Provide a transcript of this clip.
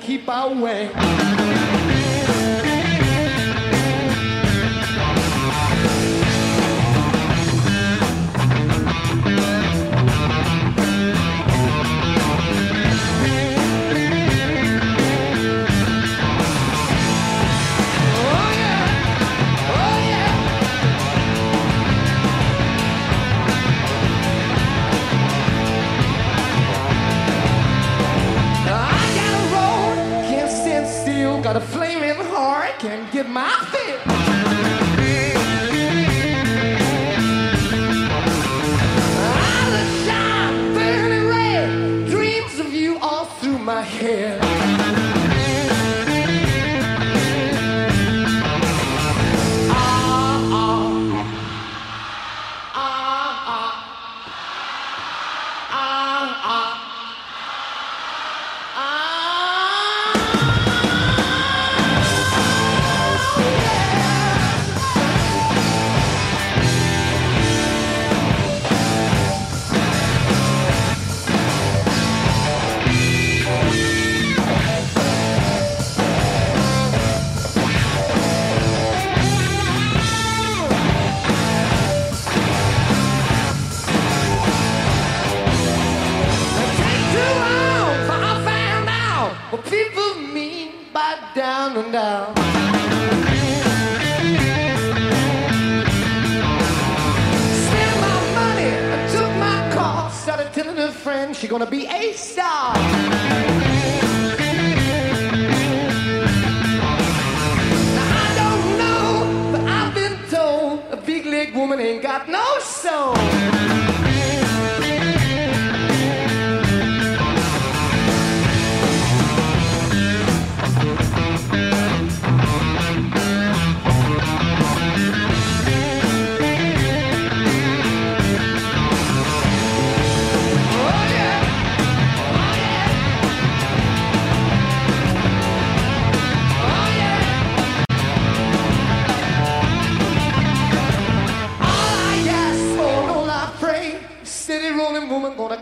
keep our way. get my down and down. started telling her friend she gonna be a star.